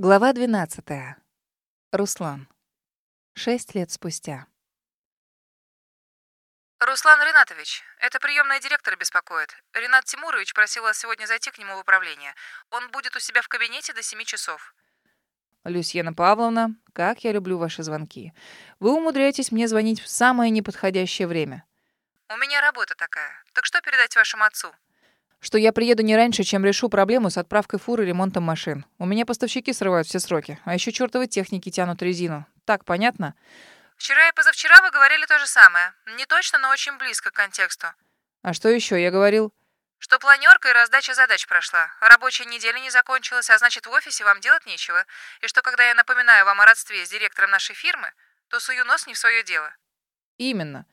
Глава 12. Руслан. Шесть лет спустя. Руслан Ринатович, это приемная директора беспокоит. Ренат Тимурович просил вас сегодня зайти к нему в управление. Он будет у себя в кабинете до 7 часов. Люсьена Павловна, как я люблю ваши звонки. Вы умудряетесь мне звонить в самое неподходящее время. У меня работа такая. Так что передать вашему отцу? Что я приеду не раньше, чем решу проблему с отправкой фуры и ремонтом машин. У меня поставщики срывают все сроки, а еще чертовы техники тянут резину. Так, понятно? Вчера и позавчера вы говорили то же самое. Не точно, но очень близко к контексту. А что еще я говорил? Что планерка и раздача задач прошла. Рабочая неделя не закончилась, а значит, в офисе вам делать нечего. И что, когда я напоминаю вам о родстве с директором нашей фирмы, то сую нос не в свое дело. Именно.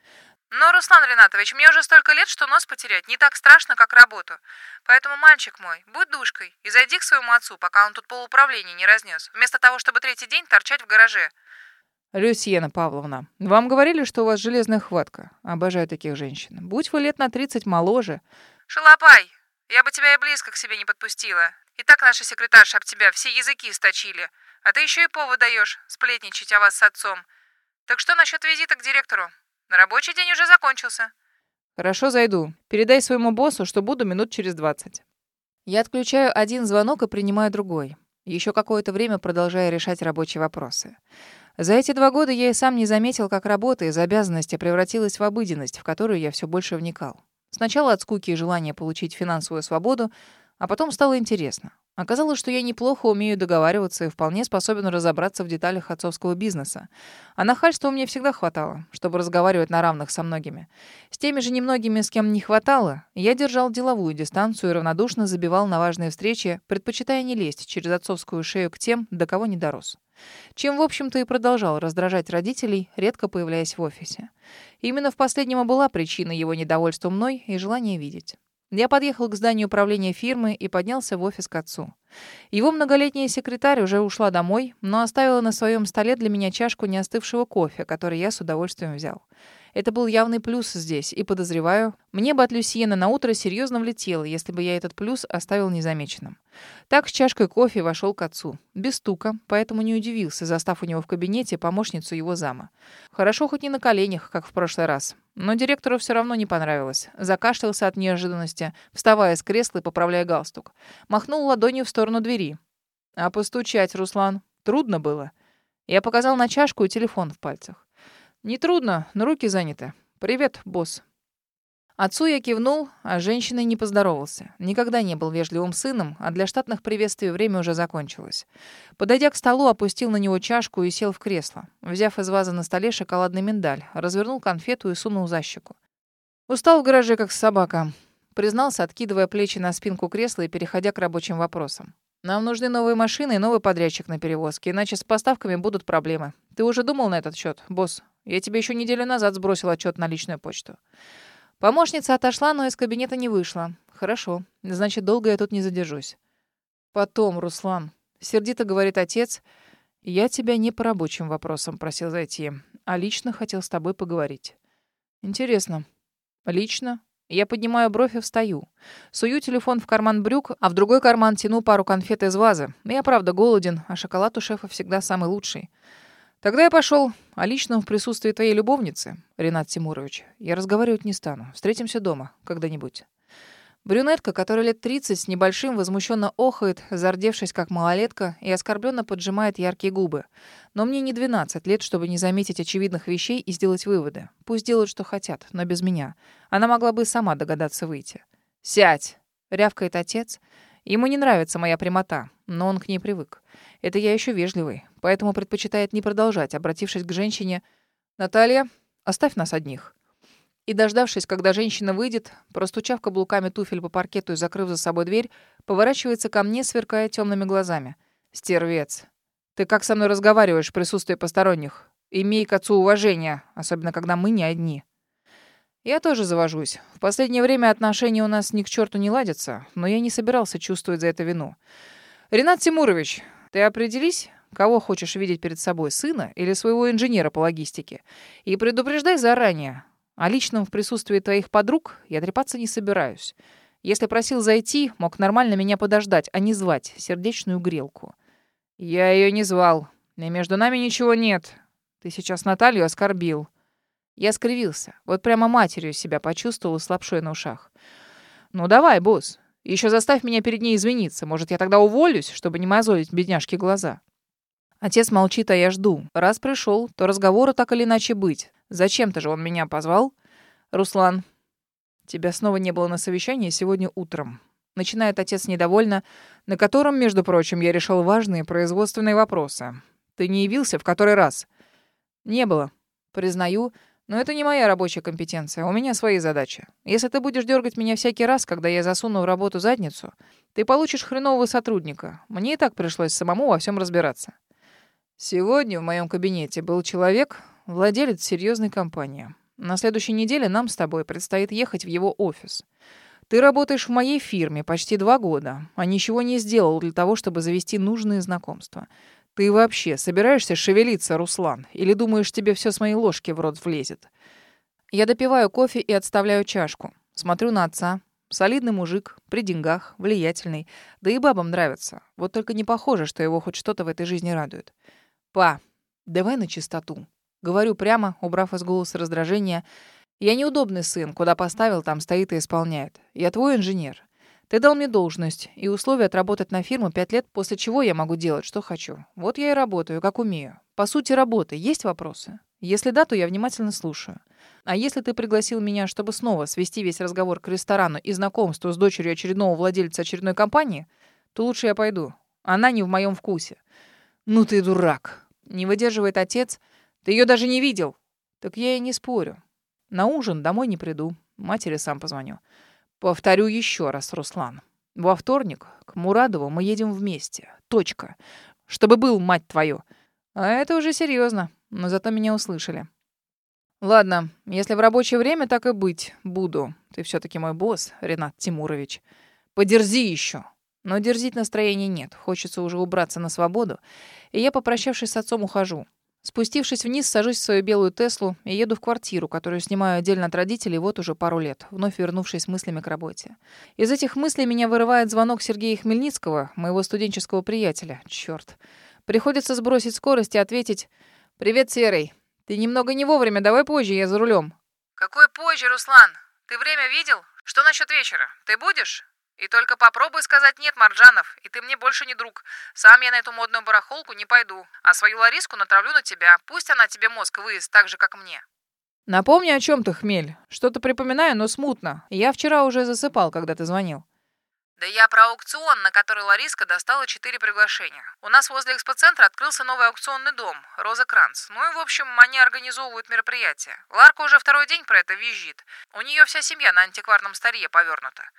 Но, Руслан Ринатович, мне уже столько лет, что нос потерять не так страшно, как работу. Поэтому, мальчик мой, будь душкой и зайди к своему отцу, пока он тут полуправления не разнес, вместо того, чтобы третий день торчать в гараже. Люсьена Павловна, вам говорили, что у вас железная хватка. Обожаю таких женщин. Будь вы лет на 30 моложе. Шалопай, я бы тебя и близко к себе не подпустила. И так наша секретарша об тебя все языки сточили. А ты еще и повод даешь сплетничать о вас с отцом. Так что насчет визита к директору? Рабочий день уже закончился. Хорошо, зайду. Передай своему боссу, что буду минут через 20. Я отключаю один звонок и принимаю другой. Еще какое-то время продолжаю решать рабочие вопросы. За эти два года я и сам не заметил, как работа из обязанности превратилась в обыденность, в которую я все больше вникал. Сначала от скуки и желания получить финансовую свободу, а потом стало интересно. Оказалось, что я неплохо умею договариваться и вполне способен разобраться в деталях отцовского бизнеса. А нахальства мне всегда хватало, чтобы разговаривать на равных со многими. С теми же немногими, с кем не хватало, я держал деловую дистанцию и равнодушно забивал на важные встречи, предпочитая не лезть через отцовскую шею к тем, до кого не дорос. Чем, в общем-то, и продолжал раздражать родителей, редко появляясь в офисе. Именно в последнем и была причина его недовольства мной и желания видеть. Я подъехал к зданию управления фирмы и поднялся в офис к отцу. Его многолетняя секретарь уже ушла домой, но оставила на своем столе для меня чашку неостывшего кофе, который я с удовольствием взял. Это был явный плюс здесь, и, подозреваю, мне бы от Люсьена на утро серьезно влетело, если бы я этот плюс оставил незамеченным. Так с чашкой кофе вошел к отцу. Без стука, поэтому не удивился, застав у него в кабинете помощницу его зама. Хорошо хоть не на коленях, как в прошлый раз. Но директору все равно не понравилось. Закашлялся от неожиданности, вставая с кресла и поправляя галстук. Махнул ладонью в сторону двери. «А постучать, Руслан? Трудно было?» Я показал на чашку и телефон в пальцах. «Нетрудно, но руки заняты. Привет, босс». Отцу я кивнул, а женщиной не поздоровался. Никогда не был вежливым сыном, а для штатных приветствий время уже закончилось. Подойдя к столу, опустил на него чашку и сел в кресло. Взяв из вазы на столе шоколадный миндаль, развернул конфету и сунул за щеку. «Устал в гараже, как собака», — признался, откидывая плечи на спинку кресла и переходя к рабочим вопросам. «Нам нужны новые машины и новый подрядчик на перевозке, иначе с поставками будут проблемы. Ты уже думал на этот счет, босс?» Я тебе еще неделю назад сбросил отчет на личную почту. Помощница отошла, но из кабинета не вышла. Хорошо. Значит, долго я тут не задержусь. Потом, Руслан. Сердито говорит отец. Я тебя не по рабочим вопросам просил зайти, а лично хотел с тобой поговорить. Интересно. Лично? Я поднимаю бровь и встаю. Сую телефон в карман брюк, а в другой карман тяну пару конфет из вазы. Я правда голоден, а шоколад у шефа всегда самый лучший. Тогда я пошел. О личном в присутствии твоей любовницы, Ренат Тимурович, я разговаривать не стану. Встретимся дома когда-нибудь. Брюнетка, которая лет 30 с небольшим, возмущенно охает, зардевшись как малолетка, и оскорбленно поджимает яркие губы. Но мне не 12 лет, чтобы не заметить очевидных вещей и сделать выводы. Пусть делают, что хотят, но без меня. Она могла бы сама догадаться выйти. «Сядь!» — рявкает отец. Ему не нравится моя прямота, но он к ней привык. Это я еще вежливый, поэтому предпочитает не продолжать, обратившись к женщине «Наталья, оставь нас одних». И, дождавшись, когда женщина выйдет, простучав каблуками туфель по паркету и закрыв за собой дверь, поворачивается ко мне, сверкая темными глазами. «Стервец, ты как со мной разговариваешь в присутствии посторонних? Имей к отцу уважение, особенно когда мы не одни». Я тоже завожусь. В последнее время отношения у нас ни к черту не ладятся, но я не собирался чувствовать за это вину. Ренат Тимурович, ты определись, кого хочешь видеть перед собой, сына или своего инженера по логистике. И предупреждай заранее. О личном в присутствии твоих подруг я трепаться не собираюсь. Если просил зайти, мог нормально меня подождать, а не звать сердечную грелку. Я ее не звал. И между нами ничего нет. Ты сейчас Наталью оскорбил. Я скривился. Вот прямо матерью себя почувствовал с лапшой на ушах. Ну давай, босс. Еще заставь меня перед ней извиниться. Может, я тогда уволюсь, чтобы не мозолить бедняжке глаза. Отец молчит, а я жду. Раз пришел, то разговору так или иначе быть. Зачем-то же он меня позвал. Руслан, тебя снова не было на совещании сегодня утром. Начинает отец недовольно, на котором, между прочим, я решил важные производственные вопросы. Ты не явился в который раз? Не было. Признаю, но это не моя рабочая компетенция, у меня свои задачи. Если ты будешь дергать меня всякий раз, когда я засуну в работу задницу, ты получишь хренового сотрудника. Мне и так пришлось самому во всем разбираться. Сегодня в моем кабинете был человек, владелец серьезной компании. На следующей неделе нам с тобой предстоит ехать в его офис. Ты работаешь в моей фирме почти два года, а ничего не сделал для того, чтобы завести нужные знакомства. Ты вообще собираешься шевелиться, Руслан? Или думаешь, тебе все с моей ложки в рот влезет? Я допиваю кофе и отставляю чашку. Смотрю на отца. Солидный мужик, при деньгах, влиятельный. Да и бабам нравится. Вот только не похоже, что его хоть что-то в этой жизни радует. «Па, давай на чистоту». Говорю прямо, убрав из голоса раздражение. Я неудобный сын, куда поставил, там стоит и исполняет. Я твой инженер. Ты дал мне должность и условия отработать на фирму пять лет, после чего я могу делать, что хочу. Вот я и работаю, как умею. По сути работы есть вопросы? Если да, то я внимательно слушаю. А если ты пригласил меня, чтобы снова свести весь разговор к ресторану и знакомству с дочерью очередного владельца очередной компании, то лучше я пойду. Она не в моем вкусе. Ну ты дурак. Не выдерживает отец. Ты ее даже не видел. Так я и не спорю. На ужин домой не приду. Матери сам позвоню. Повторю еще раз, Руслан. Во вторник к Мурадову мы едем вместе. Точка. Чтобы был, мать твою. А это уже серьезно. Но зато меня услышали. Ладно, если в рабочее время, так и быть. Буду. Ты все-таки мой босс, Ренат Тимурович. Подерзи еще. Но дерзить настроения нет. Хочется уже убраться на свободу. И я, попрощавшись с отцом, ухожу. Спустившись вниз, сажусь в свою белую Теслу и еду в квартиру, которую снимаю отдельно от родителей вот уже пару лет, вновь вернувшись мыслями к работе. Из этих мыслей меня вырывает звонок Сергея Хмельницкого, моего студенческого приятеля. Чёрт. Приходится сбросить скорость и ответить «Привет, Серый. Ты немного не вовремя, давай позже, я за рулем». «Какой позже, Руслан? Ты время видел? Что насчет вечера? Ты будешь?» И только попробуй сказать «нет, Марджанов», и ты мне больше не друг. Сам я на эту модную барахолку не пойду, а свою Лариску натравлю на тебя. Пусть она тебе мозг выест так же, как мне». «Напомни, о чем ты, Хмель. Что-то припоминаю, но смутно. Я вчера уже засыпал, когда ты звонил». Да я про аукцион, на который Лариска достала четыре приглашения. У нас возле экспоцентра открылся новый аукционный дом, Роза Кранц. Ну и, в общем, они организовывают мероприятие. Ларка уже второй день про это визжит. У нее вся семья на антикварном старье повернута.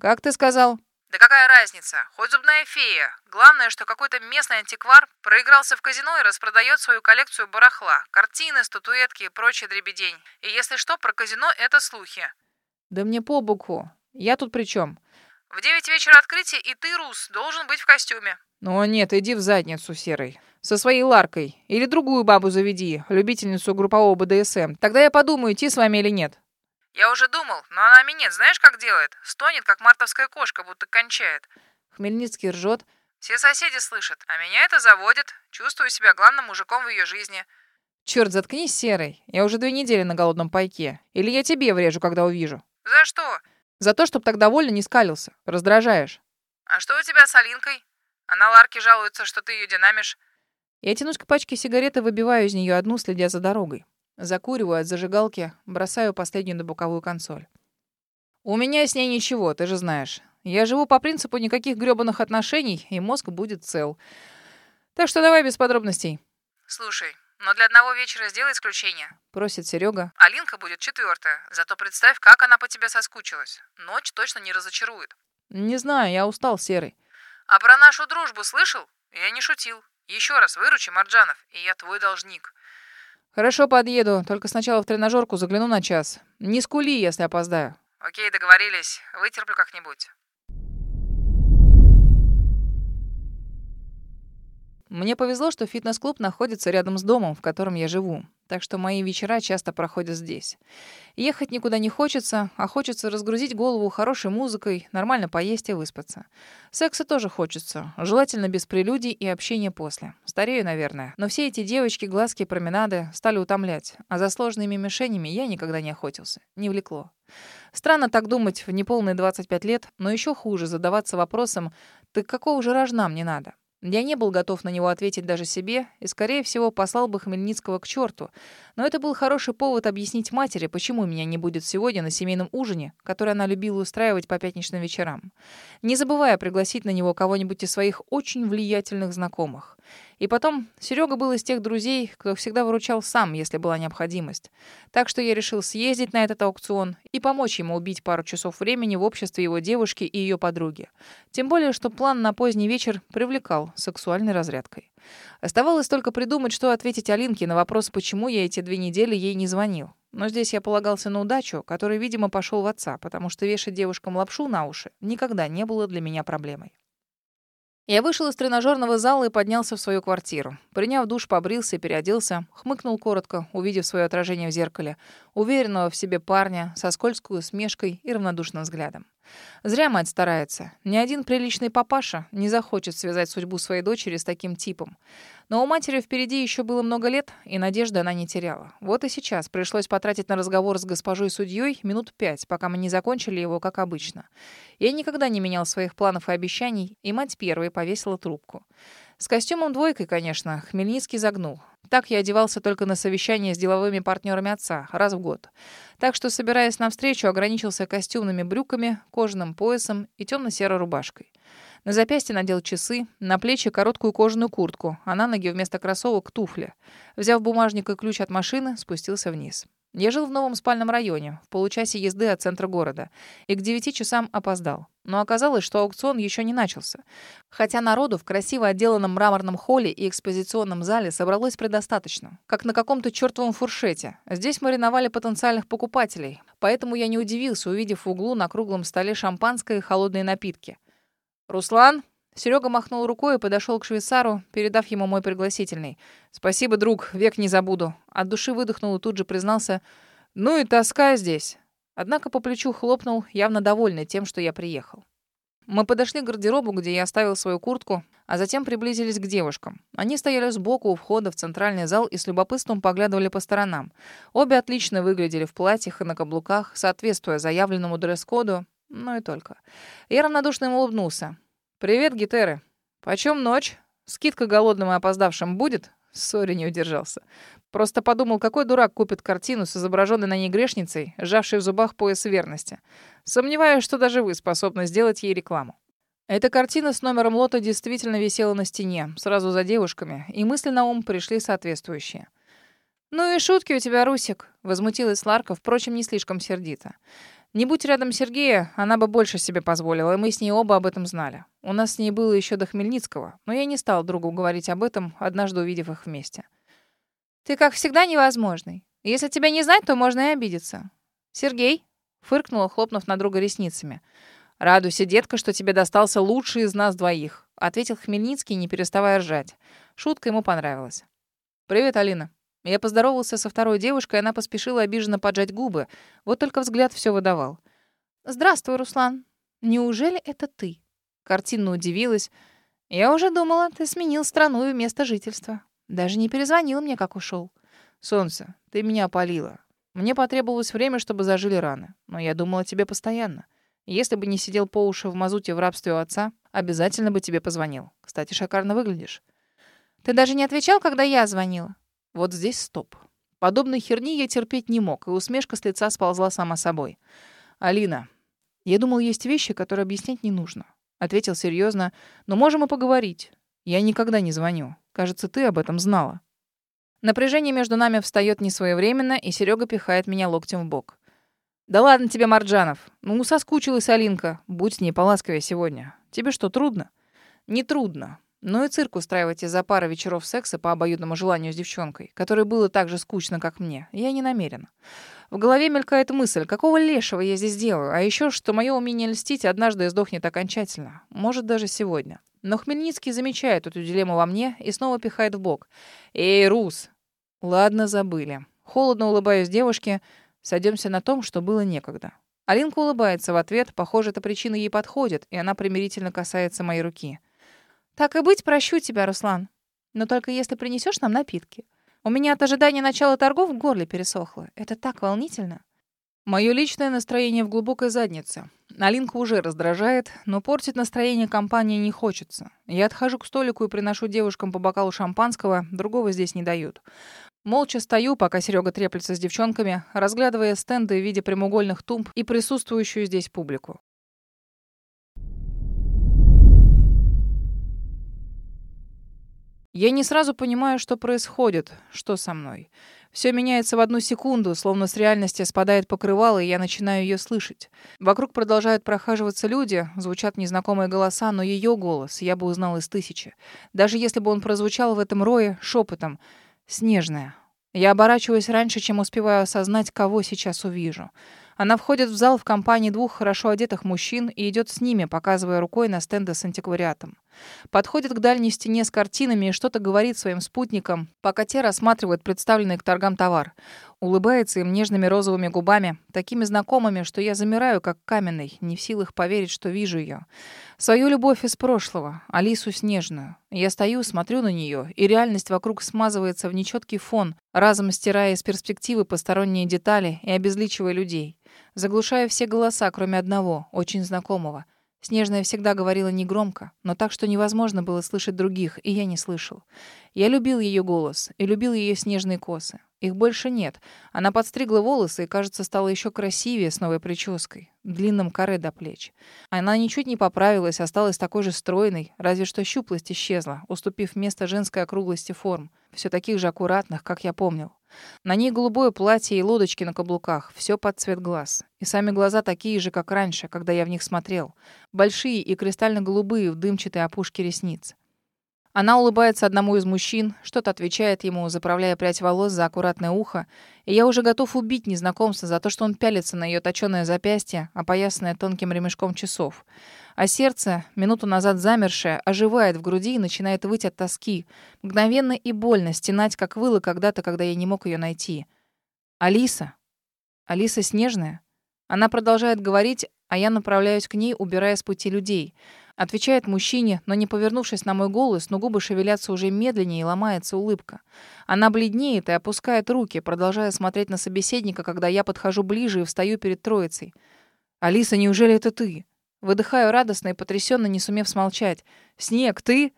«Как ты сказал?» Да какая разница? Хоть зубная фея. Главное, что какой-то местный антиквар проигрался в казино и распродает свою коллекцию барахла. Картины, статуэтки и прочий дребедень. И если что, про казино это слухи. Да мне по боку. Я тут при чем? В девять вечера открытие, и ты, Рус, должен быть в костюме. Ну нет, иди в задницу, Серый. Со своей Ларкой. Или другую бабу заведи, любительницу группового БДСМ. Тогда я подумаю, идти с вами или нет. Я уже думал, но она минет, знаешь, как делает? Стонет, как мартовская кошка, будто кончает. Хмельницкий ржет. Все соседи слышат, а меня это заводит. Чувствую себя главным мужиком в ее жизни. Черт, заткнись, Серый. Я уже две недели на голодном пайке. Или я тебе врежу, когда увижу. За что? За то, чтоб так довольно не скалился. Раздражаешь. А что у тебя с Алинкой? Она Ларке жалуется, что ты ее динамишь. Я тянусь к пачке сигареты, выбиваю из нее одну, следя за дорогой. Закуриваю от зажигалки, бросаю последнюю на боковую консоль. У меня с ней ничего, ты же знаешь. Я живу по принципу никаких грёбаных отношений, и мозг будет цел. Так что давай без подробностей. Слушай, но для одного вечера сделай исключение. Просит Серега. Алинка будет четвертая. Зато представь, как она по тебе соскучилась. Ночь точно не разочарует. Не знаю, я устал, Серый. А про нашу дружбу слышал? Я не шутил. Еще раз выручи, Марджанов, и я твой должник. Хорошо, подъеду. Только сначала в тренажерку загляну на час. Не скули, если опоздаю. Окей, договорились. Вытерплю как-нибудь. Мне повезло, что фитнес-клуб находится рядом с домом, в котором я живу. так что мои вечера часто проходят здесь. Ехать никуда не хочется, а хочется разгрузить голову хорошей музыкой, нормально поесть и выспаться. Секса тоже хочется, желательно без прелюдий и общения после. Старею, наверное. Но все эти девочки, глазки, променады стали утомлять, а за сложными мишенями я никогда не охотился. Не влекло. Странно так думать в неполные 25 лет, но еще хуже задаваться вопросом «так какого же рожна мне надо?» Я не был готов на него ответить даже себе и, скорее всего, послал бы Хмельницкого к черту. Но это был хороший повод объяснить матери, почему меня не будет сегодня на семейном ужине, который она любила устраивать по пятничным вечерам. Не забывая пригласить на него кого-нибудь из своих очень влиятельных знакомых. И потом, Серега был из тех друзей, кто всегда выручал сам, если была необходимость. Так что я решил съездить на этот аукцион и помочь ему убить пару часов времени в обществе его девушки и ее подруги. Тем более, что план на поздний вечер привлекал сексуальной разрядкой. Оставалось только придумать, что ответить Алинке на вопрос, почему я эти две недели ей не звонил. Но здесь я полагался на удачу, который, видимо, пошел в отца, потому что вешать девушкам лапшу на уши никогда не было для меня проблемой. Я вышел из тренажерного зала и поднялся в свою квартиру. Приняв душ, побрился и переоделся, хмыкнул коротко, увидев свое отражение в зеркале, уверенного в себе парня со скользкой усмешкой и равнодушным взглядом. Зря мать старается. Ни один приличный папаша не захочет связать судьбу своей дочери с таким типом. Но у матери впереди еще было много лет, и надежды она не теряла. Вот и сейчас пришлось потратить на разговор с госпожой судьей минут пять, пока мы не закончили его, как обычно. Я никогда не менял своих планов и обещаний, и мать первой повесила трубку. С костюмом двойкой, конечно, Хмельницкий загнул. Так я одевался только на совещание с деловыми партнерами отца, раз в год. Так что, собираясь на встречу, ограничился костюмными брюками, кожаным поясом и темно-серой рубашкой. На запястье надел часы, на плечи короткую кожаную куртку, а на ноги вместо кроссовок туфли. Взяв бумажник и ключ от машины, спустился вниз. Я жил в новом спальном районе, в получасе езды от центра города, и к девяти часам опоздал. Но оказалось, что аукцион еще не начался. Хотя народу в красиво отделанном мраморном холле и экспозиционном зале собралось предостаточно, как на каком-то чертовом фуршете. Здесь мариновали потенциальных покупателей, поэтому я не удивился, увидев в углу на круглом столе шампанское и холодные напитки. «Руслан?» Серега махнул рукой и подошел к швейцару, передав ему мой пригласительный. «Спасибо, друг, век не забуду». От души выдохнул и тут же признался. «Ну и тоска здесь». Однако по плечу хлопнул, явно довольный тем, что я приехал. Мы подошли к гардеробу, где я оставил свою куртку, а затем приблизились к девушкам. Они стояли сбоку у входа в центральный зал и с любопытством поглядывали по сторонам. Обе отлично выглядели в платьях и на каблуках, соответствуя заявленному дресс-коду, но и только. Я равнодушно им улыбнулся. «Привет, гитеры. Почем ночь? Скидка голодным и опоздавшим будет?» Сори, не удержался. Просто подумал, какой дурак купит картину с изображенной на ней грешницей, сжавшей в зубах пояс верности. Сомневаюсь, что даже вы способны сделать ей рекламу. Эта картина с номером лота действительно висела на стене, сразу за девушками, и мысли на ум пришли соответствующие. «Ну и шутки у тебя, Русик», — возмутилась Ларка, впрочем, не слишком сердито. Не будь рядом Сергея, она бы больше себе позволила, и мы с ней оба об этом знали. У нас с ней было еще до Хмельницкого, но я не стал другу говорить об этом, однажды увидев их вместе. «Ты, как всегда, невозможный. Если тебя не знать, то можно и обидеться». «Сергей?» — фыркнула, хлопнув на друга ресницами. «Радуйся, детка, что тебе достался лучший из нас двоих», — ответил Хмельницкий, не переставая ржать. Шутка ему понравилась. «Привет, Алина». Я поздоровался со второй девушкой, она поспешила обиженно поджать губы. Вот только взгляд все выдавал. «Здравствуй, Руслан. Неужели это ты?» Картинно удивилась. «Я уже думала, ты сменил страну и место жительства. Даже не перезвонил мне, как ушел. «Солнце, ты меня опалила. Мне потребовалось время, чтобы зажили раны. Но я думала о тебе постоянно. Если бы не сидел по уши в мазуте в рабстве у отца, обязательно бы тебе позвонил. Кстати, шикарно выглядишь». «Ты даже не отвечал, когда я звонила?» Вот здесь стоп. Подобной херни я терпеть не мог, и усмешка с лица сползла сама собой. «Алина, я думал, есть вещи, которые объяснять не нужно». Ответил серьезно. «Но можем и поговорить. Я никогда не звоню. Кажется, ты об этом знала». Напряжение между нами встает несвоевременно, и Серега пихает меня локтем в бок. «Да ладно тебе, Марджанов. Ну, соскучилась Алинка. Будь с ней поласковее сегодня. Тебе что, трудно?» «Не трудно. Ну и цирк устраивать из-за пары вечеров секса по обоюдному желанию с девчонкой, которой было так же скучно, как мне, я не намерена. В голове мелькает мысль, какого лешего я здесь делаю, а еще, что мое умение льстить однажды сдохнет окончательно. Может, даже сегодня. Но Хмельницкий замечает эту дилемму во мне и снова пихает в бок. «Эй, Рус, Ладно, забыли. Холодно улыбаюсь девушке. Сойдемся на том, что было некогда. Алинка улыбается в ответ. Похоже, эта причина ей подходит, и она примирительно касается моей руки. «Так и быть, прощу тебя, Руслан. Но только если принесешь нам напитки. У меня от ожидания начала торгов в горле пересохло. Это так волнительно». Мое личное настроение в глубокой заднице. Алинка уже раздражает, но портить настроение компании не хочется. Я отхожу к столику и приношу девушкам по бокалу шампанского, другого здесь не дают. Молча стою, пока Серега треплется с девчонками, разглядывая стенды в виде прямоугольных тумб и присутствующую здесь публику. Я не сразу понимаю, что происходит, что со мной. Все меняется в одну секунду, словно с реальности спадает покрывало, и я начинаю ее слышать. Вокруг продолжают прохаживаться люди, звучат незнакомые голоса, но ее голос я бы узнал из тысячи. Даже если бы он прозвучал в этом рое шепотом — Снежная. Я оборачиваюсь раньше, чем успеваю осознать, кого сейчас увижу. Она входит в зал в компании двух хорошо одетых мужчин и идет с ними, показывая рукой на стенды с антиквариатом. Подходит к дальней стене с картинами и что-то говорит своим спутникам, пока те рассматривают представленный к торгам товар. Улыбается им нежными розовыми губами, такими знакомыми, что я замираю, как каменный, не в силах поверить, что вижу ее. Свою любовь из прошлого, Алису Снежную. Я стою, смотрю на нее, и реальность вокруг смазывается в нечеткий фон, разом стирая из перспективы посторонние детали и обезличивая людей. Заглушая все голоса, кроме одного, очень знакомого — Снежная всегда говорила негромко, но так, что невозможно было слышать других, и я не слышал. Я любил ее голос и любил ее снежные косы. Их больше нет. Она подстригла волосы и, кажется, стала еще красивее с новой прической, длинным каре до плеч. Она ничуть не поправилась, осталась такой же стройной, разве что щуплость исчезла, уступив место женской округлости форм, все таких же аккуратных, как я помнил. На ней голубое платье и лодочки на каблуках, все под цвет глаз. И сами глаза такие же, как раньше, когда я в них смотрел. Большие и кристально-голубые в дымчатой опушке ресниц. Она улыбается одному из мужчин, что-то отвечает ему, заправляя прядь волос за аккуратное ухо, и я уже готов убить незнакомца за то, что он пялится на ее точёное запястье, опоясанное тонким ремешком часов. А сердце, минуту назад замершее, оживает в груди и начинает выть от тоски, мгновенно и больно стенать, как выло когда-то, когда я не мог ее найти. «Алиса? Алиса Снежная?» Она продолжает говорить, а я направляюсь к ней, убирая с пути людей — Отвечает мужчине, но не повернувшись на мой голос, но губы шевелятся уже медленнее и ломается улыбка. Она бледнеет и опускает руки, продолжая смотреть на собеседника, когда я подхожу ближе и встаю перед троицей. «Алиса, неужели это ты?» Выдыхаю радостно и потрясенно, не сумев смолчать. «Снег, ты?»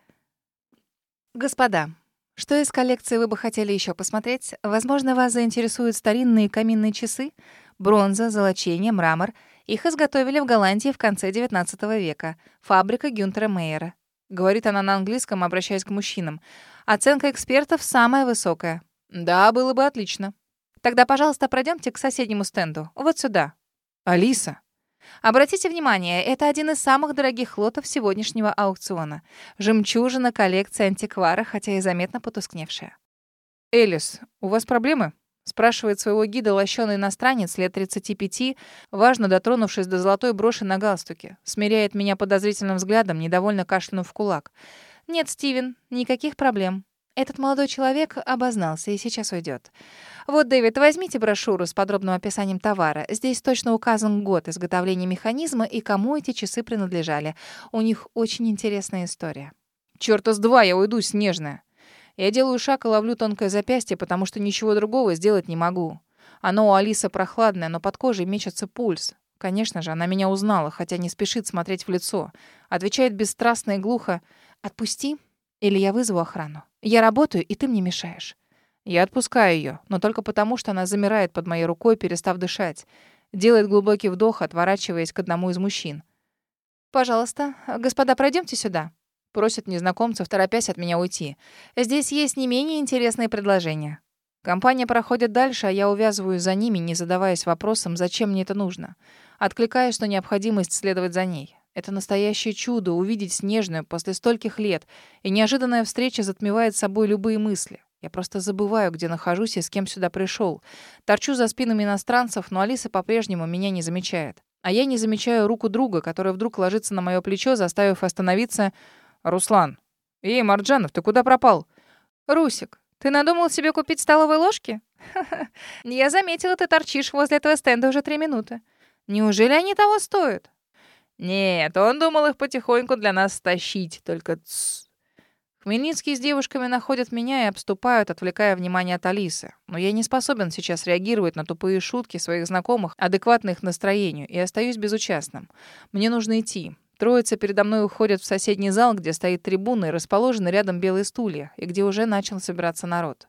«Господа, что из коллекции вы бы хотели еще посмотреть? Возможно, вас заинтересуют старинные каминные часы, бронза, золочение, мрамор — их изготовили в Голландии в конце XIX века. Фабрика Гюнтера Мейера. Говорит она на английском, обращаясь к мужчинам. Оценка экспертов самая высокая. Да, было бы отлично. Тогда, пожалуйста, пройдемте к соседнему стенду. Вот сюда. Алиса. Обратите внимание, это один из самых дорогих лотов сегодняшнего аукциона. Жемчужина коллекции антиквара, хотя и заметно потускневшая. Элис, у вас проблемы? Спрашивает своего гида лощеный иностранец лет 35, важно дотронувшись до золотой броши на галстуке. Смиряет меня подозрительным взглядом, недовольно кашлянув в кулак. «Нет, Стивен, никаких проблем. Этот молодой человек обознался и сейчас уйдет. Вот, Дэвид, возьмите брошюру с подробным описанием товара. Здесь точно указан год изготовления механизма и кому эти часы принадлежали. У них очень интересная история». «Чёрта с два, я уйду, снежная!» Я делаю шаг и ловлю тонкое запястье, потому что ничего другого сделать не могу. Оно у Алисы прохладное, но под кожей мечется пульс. Конечно же, она меня узнала, хотя не спешит смотреть в лицо. Отвечает бесстрастно и глухо. «Отпусти, или я вызову охрану. Я работаю, и ты мне мешаешь». Я отпускаю ее, но только потому, что она замирает под моей рукой, перестав дышать. Делает глубокий вдох, отворачиваясь к одному из мужчин. «Пожалуйста, господа, пройдемте сюда». Просят незнакомцев, торопясь от меня уйти. Здесь есть не менее интересные предложения. Компания проходит дальше, а я увязываю за ними, не задаваясь вопросом, зачем мне это нужно. Откликаюсь на необходимость следовать за ней. Это настоящее чудо — увидеть Снежную после стольких лет, и неожиданная встреча затмевает собой любые мысли. Я просто забываю, где нахожусь и с кем сюда пришел. Торчу за спинами иностранцев, но Алиса по-прежнему меня не замечает. А я не замечаю руку друга, которая вдруг ложится на мое плечо, заставив остановиться — «Руслан! Эй, Марджанов, ты куда пропал?» «Русик, Ты надумал себе купить столовые ложки? Я заметила, ты торчишь возле этого стенда уже три минуты. Неужели они того стоят? Нет, он думал их потихоньку для нас стащить, только тс. Хмельницкие с девушками находят меня и обступают, отвлекая внимание от Алисы. Но я не способен сейчас реагировать на тупые шутки своих знакомых, адекватно их настроению, и остаюсь безучастным. Мне нужно идти. Троица передо мной уходит в соседний зал, где стоит трибуна и расположены рядом белые стулья, и где уже начал собираться народ.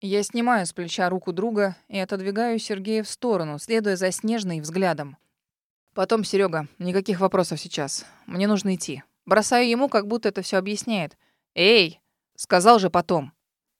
Я снимаю с плеча руку друга и отодвигаю Сергея в сторону, следуя за снежной взглядом. Потом, Серега, никаких вопросов сейчас. Мне нужно идти. Бросаю ему, как будто это все объясняет. «Эй!» — сказал же потом.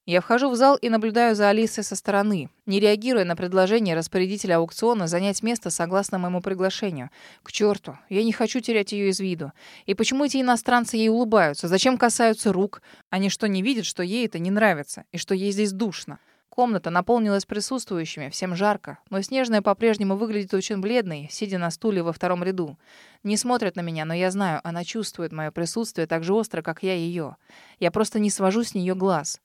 Я вхожу в зал и наблюдаю за Алисой со стороны, не реагируя на предложение распорядителя аукциона занять место согласно моему приглашению. К черту, я не хочу терять ее из виду. И почему эти иностранцы ей улыбаются? Зачем касаются рук? Они что, не видят, что ей это не нравится и что ей здесь душно? Комната наполнилась присутствующими, всем жарко, но Снежная по-прежнему выглядит очень бледной, сидя на стуле во втором ряду. Не смотрит на меня, но я знаю, она чувствует мое присутствие так же остро, как я ее. Я просто не свожу с нее глаз.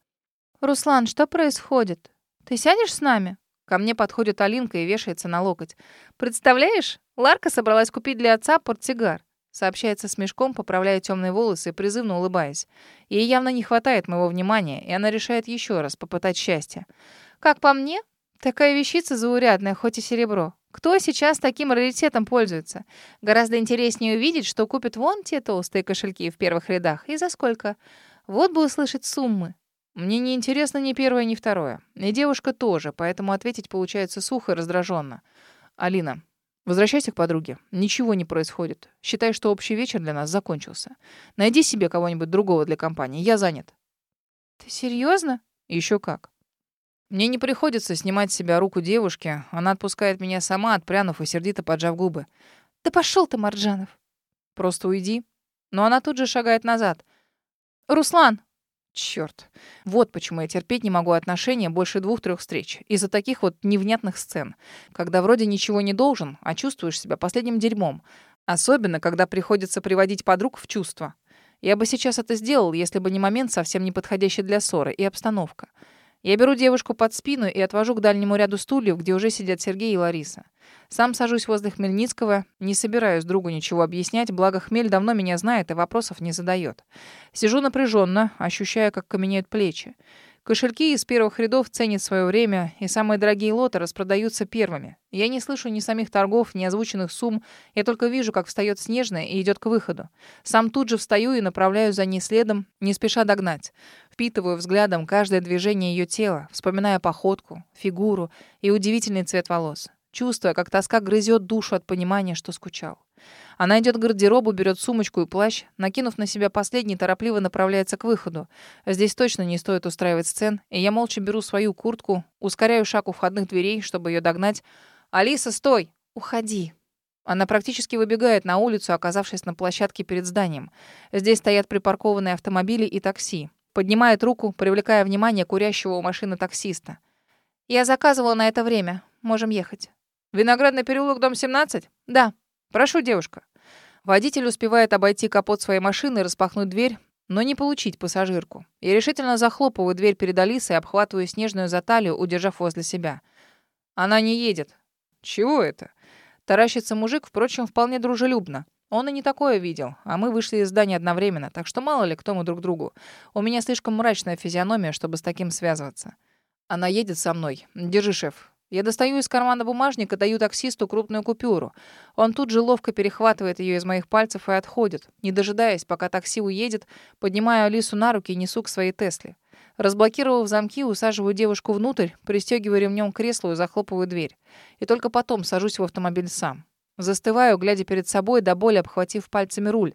«Руслан, что происходит? Ты сядешь с нами?» Ко мне подходит Алинка и вешается на локоть. «Представляешь, Ларка собралась купить для отца портсигар сообщается с мешком, поправляя темные волосы и призывно улыбаясь. Ей явно не хватает моего внимания, и она решает еще раз попытать счастье. Как по мне, такая вещица заурядная, хоть и серебро. Кто сейчас таким раритетом пользуется? Гораздо интереснее увидеть, что купят вон те толстые кошельки в первых рядах. И за сколько? Вот бы услышать суммы. Мне не интересно ни первое, ни второе. И девушка тоже, поэтому ответить получается сухо и раздраженно. Алина, Возвращайся к подруге. Ничего не происходит. Считай, что общий вечер для нас закончился. Найди себе кого-нибудь другого для компании. Я занят. Ты серьезно? Еще как. Мне не приходится снимать с себя руку девушки. Она отпускает меня сама, отпрянув и сердито поджав губы. Да пошел ты, Марджанов. Просто уйди. Но она тут же шагает назад. Руслан, Черт. Вот почему я терпеть не могу отношения больше двух-трех встреч. Из-за таких вот невнятных сцен. Когда вроде ничего не должен, а чувствуешь себя последним дерьмом. Особенно, когда приходится приводить подруг в чувство. Я бы сейчас это сделал, если бы не момент, совсем не подходящий для ссоры, и обстановка. Я беру девушку под спину и отвожу к дальнему ряду стульев, где уже сидят Сергей и Лариса. Сам сажусь возле Хмельницкого, не собираюсь другу ничего объяснять, благо Хмель давно меня знает и вопросов не задает. Сижу напряженно, ощущая, как каменеют плечи. Кошельки из первых рядов ценят свое время, и самые дорогие лоты распродаются первыми. Я не слышу ни самих торгов, ни озвученных сумм, я только вижу, как встает Снежная и идет к выходу. Сам тут же встаю и направляю за ней следом, не спеша догнать. Впитываю взглядом каждое движение ее тела, вспоминая походку, фигуру и удивительный цвет волос чувствуя, как тоска грызет душу от понимания, что скучал. Она идет к гардеробу, берет сумочку и плащ, накинув на себя последний, торопливо направляется к выходу. Здесь точно не стоит устраивать сцен, и я молча беру свою куртку, ускоряю шаг у входных дверей, чтобы ее догнать. «Алиса, стой! Уходи!» Она практически выбегает на улицу, оказавшись на площадке перед зданием. Здесь стоят припаркованные автомобили и такси. Поднимает руку, привлекая внимание курящего у машины таксиста. «Я заказывала на это время. Можем ехать». Виноградный переулок, дом 17? Да. Прошу, девушка. Водитель успевает обойти капот своей машины и распахнуть дверь, но не получить пассажирку. Я решительно захлопываю дверь перед Алисой и обхватываю снежную за талию, удержав возле себя. Она не едет. Чего это? Таращится мужик, впрочем, вполне дружелюбно. Он и не такое видел, а мы вышли из здания одновременно, так что мало ли кто мы друг другу. У меня слишком мрачная физиономия, чтобы с таким связываться. Она едет со мной. Держи, шеф. Я достаю из кармана бумажник и даю таксисту крупную купюру. Он тут же ловко перехватывает ее из моих пальцев и отходит. Не дожидаясь, пока такси уедет, поднимаю Алису на руки и несу к своей Тесле. Разблокировав замки, усаживаю девушку внутрь, пристегиваю ремнем к креслу и захлопываю дверь. И только потом сажусь в автомобиль сам. Застываю, глядя перед собой, до боли обхватив пальцами руль.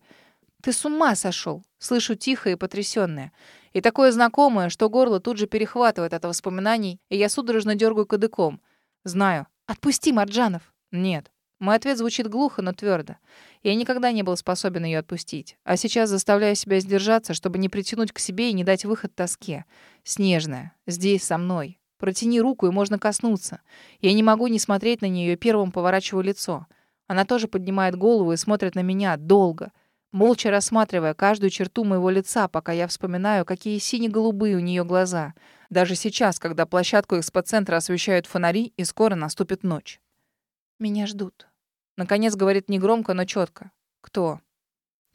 «Ты с ума сошел!» Слышу тихо и потрясённое. И такое знакомое, что горло тут же перехватывает от воспоминаний, и я судорожно дергаю кадыком. Знаю. «Отпусти, Марджанов!» «Нет». Мой ответ звучит глухо, но твердо. Я никогда не был способен ее отпустить. А сейчас заставляю себя сдержаться, чтобы не притянуть к себе и не дать выход тоске. Снежная. Здесь, со мной. Протяни руку, и можно коснуться. Я не могу не смотреть на нее, первым поворачиваю лицо. Она тоже поднимает голову и смотрит на меня долго. молча рассматривая каждую черту моего лица, пока я вспоминаю, какие сине-голубые у нее глаза. Даже сейчас, когда площадку экспоцентра освещают фонари, и скоро наступит ночь. «Меня ждут». Наконец говорит негромко, но четко. «Кто?»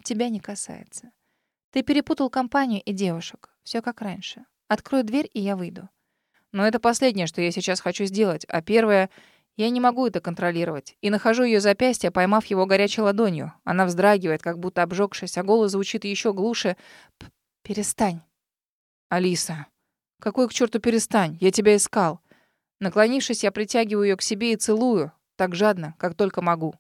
«Тебя не касается. Ты перепутал компанию и девушек. Все как раньше. Открой дверь, и я выйду». Но это последнее, что я сейчас хочу сделать. А первое... Я не могу это контролировать. И нахожу ее запястье, поймав его горячей ладонью. Она вздрагивает, как будто обжегшись, а голос звучит еще глуше. «Перестань». «Алиса, какой к черту перестань? Я тебя искал». Наклонившись, я притягиваю ее к себе и целую, так жадно, как только могу.